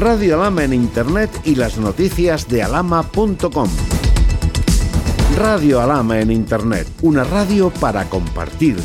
Radio Alama en Internet y las noticias de alama.com. Radio Alama en Internet, una radio para compartir.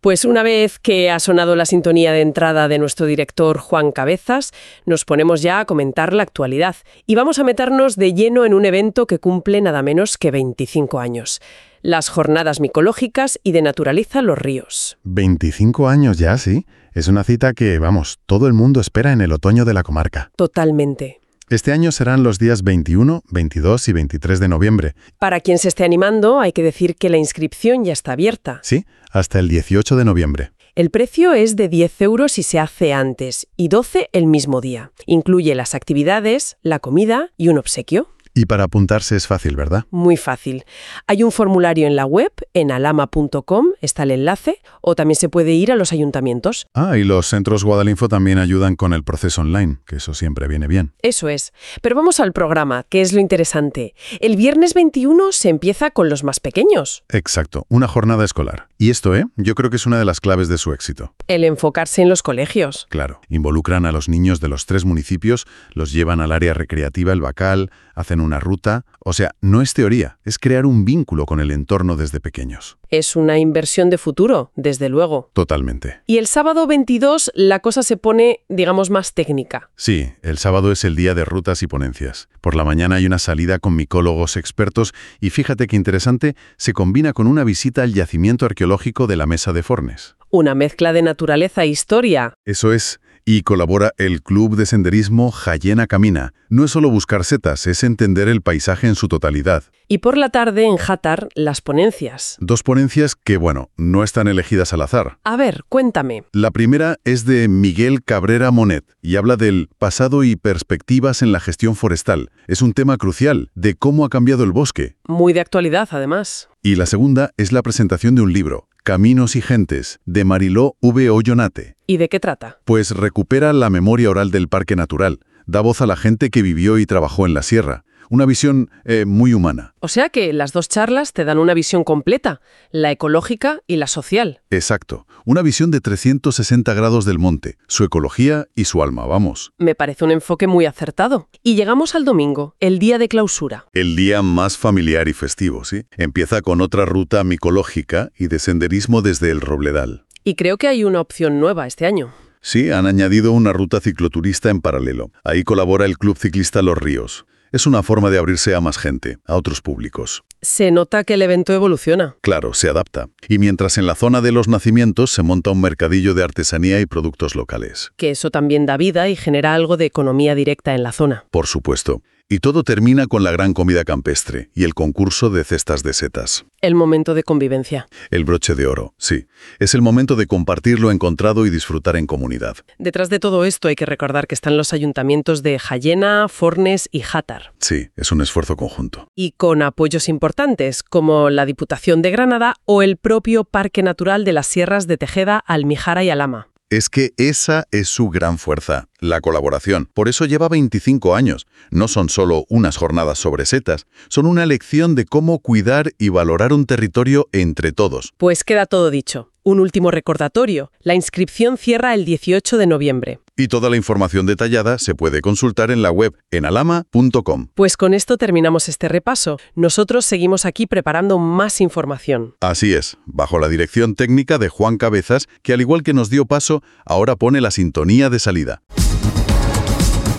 Pues una vez que ha sonado la sintonía de entrada de nuestro director Juan Cabezas, nos ponemos ya a comentar la actualidad y vamos a meternos de lleno en un evento que cumple nada menos que 25 años. Las jornadas micológicas y de Naturaliza los ríos. 25 años ya, sí. Es una cita que, vamos, todo el mundo espera en el otoño de la comarca. Totalmente. Este año serán los días 21, 22 y 23 de noviembre. Para quien se esté animando, hay que decir que la inscripción ya está abierta. Sí, hasta el 18 de noviembre. El precio es de 10 euros si se hace antes y 12 el mismo día. Incluye las actividades, la comida y un obsequio. Y para apuntarse es fácil, ¿verdad? Muy fácil. Hay un formulario en la web, en alama.com, está el enlace, o también se puede ir a los ayuntamientos. Ah, y los centros Guadalinfo también ayudan con el proceso online, que eso siempre viene bien. Eso es. Pero vamos al programa, que es lo interesante. El viernes 21 se empieza con los más pequeños. Exacto, una jornada escolar. Y esto, ¿eh? Yo creo que es una de las claves de su éxito. El enfocarse en los colegios. Claro, involucran a los niños de los tres municipios, los llevan al área recreativa El Bacal, hacen una ruta. O sea, no es teoría, es crear un vínculo con el entorno desde pequeños. Es una inversión de futuro, desde luego. Totalmente. Y el sábado 22 la cosa se pone, digamos, más técnica. Sí, el sábado es el día de rutas y ponencias. Por la mañana hay una salida con micólogos expertos y fíjate qué interesante, se combina con una visita al yacimiento arqueológico de la Mesa de Fornes. Una mezcla de naturaleza e historia. Eso es, y colabora el Club de Senderismo Jayena Camina. No es solo buscar setas, es entender el paisaje en su totalidad. Y por la tarde en Jatar, las ponencias. Dos ponencias que, bueno, no están elegidas al azar. A ver, cuéntame. La primera es de Miguel Cabrera Monet y habla del pasado y perspectivas en la gestión forestal. Es un tema crucial de cómo ha cambiado el bosque. Muy de actualidad, además. Y la segunda es la presentación de un libro, Caminos y Gentes, de Mariló V. Ollonate. ¿Y de qué trata? Pues recupera la memoria oral del Parque Natural, da voz a la gente que vivió y trabajó en la sierra. Una visión eh, muy humana. O sea que las dos charlas te dan una visión completa, la ecológica y la social. Exacto. Una visión de 360 grados del monte, su ecología y su alma, vamos. Me parece un enfoque muy acertado. Y llegamos al domingo, el día de clausura. El día más familiar y festivo, ¿sí? Empieza con otra ruta micológica y de senderismo desde el Robledal. Y creo que hay una opción nueva este año. Sí, han añadido una ruta cicloturista en paralelo. Ahí colabora el Club Ciclista Los Ríos. Es una forma de abrirse a más gente, a otros públicos. Se nota que el evento evoluciona. Claro, se adapta. Y mientras en la zona de los nacimientos se monta un mercadillo de artesanía y productos locales. Que eso también da vida y genera algo de economía directa en la zona. Por supuesto. Y todo termina con la gran comida campestre y el concurso de cestas de setas. El momento de convivencia. El broche de oro, sí. Es el momento de compartir lo encontrado y disfrutar en comunidad. Detrás de todo esto hay que recordar que están los ayuntamientos de Jayena, Fornes y Játar. Sí, es un esfuerzo conjunto. Y con apoyos importantes, como la Diputación de Granada o el propio Parque Natural de las Sierras de Tejeda, Almijara y Alama. Es que esa es su gran fuerza, la colaboración. Por eso lleva 25 años. No son solo unas jornadas sobre setas, son una lección de cómo cuidar y valorar un territorio entre todos. Pues queda todo dicho. Un último recordatorio. La inscripción cierra el 18 de noviembre. Y toda la información detallada se puede consultar en la web en alama.com. Pues con esto terminamos este repaso. Nosotros seguimos aquí preparando más información. Así es, bajo la dirección técnica de Juan Cabezas, que al igual que nos dio paso, ahora pone la sintonía de salida.